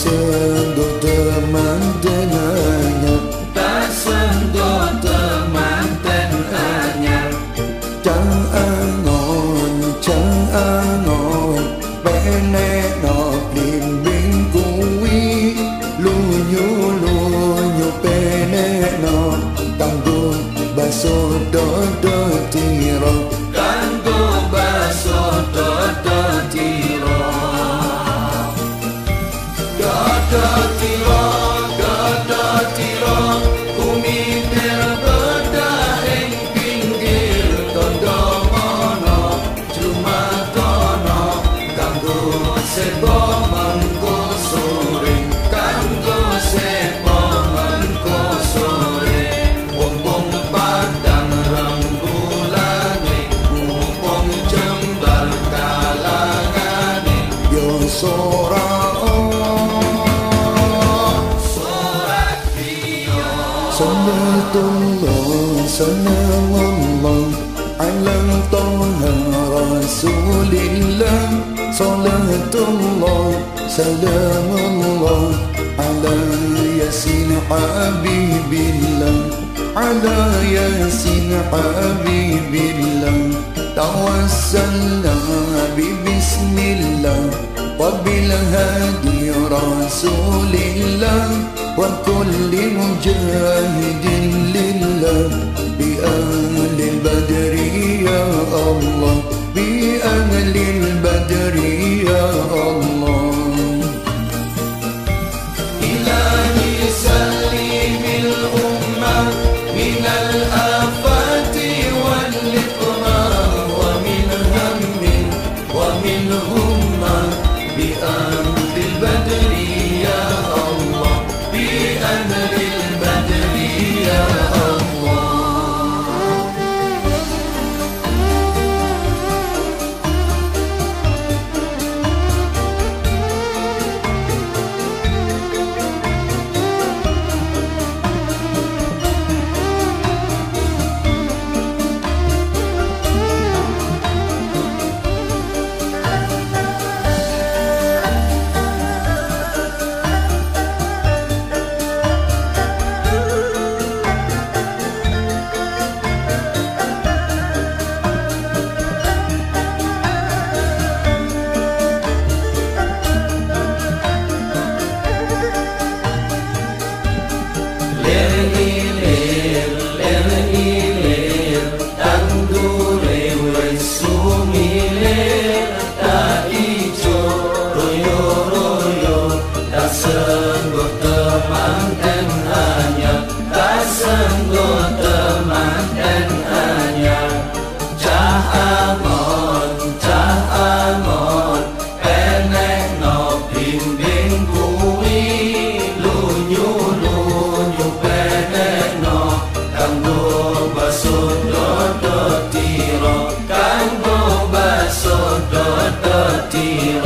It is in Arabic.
pasando teman dengannya pasando teman dengannya jangan ngon jangan ngon penenong so dark, dark. صلاة الله سلام الله على طه رسول الله صلاة الله سلام الله على ياسين حبيب الله على ياسين حبيب الله توسلنا ببسم الله وبالهادي رسول الله وكل مجاهد لله بأهل البدر يا الله بأهل البدر يا الله. إلهي سلم الأمة من الآفات so dot dot dot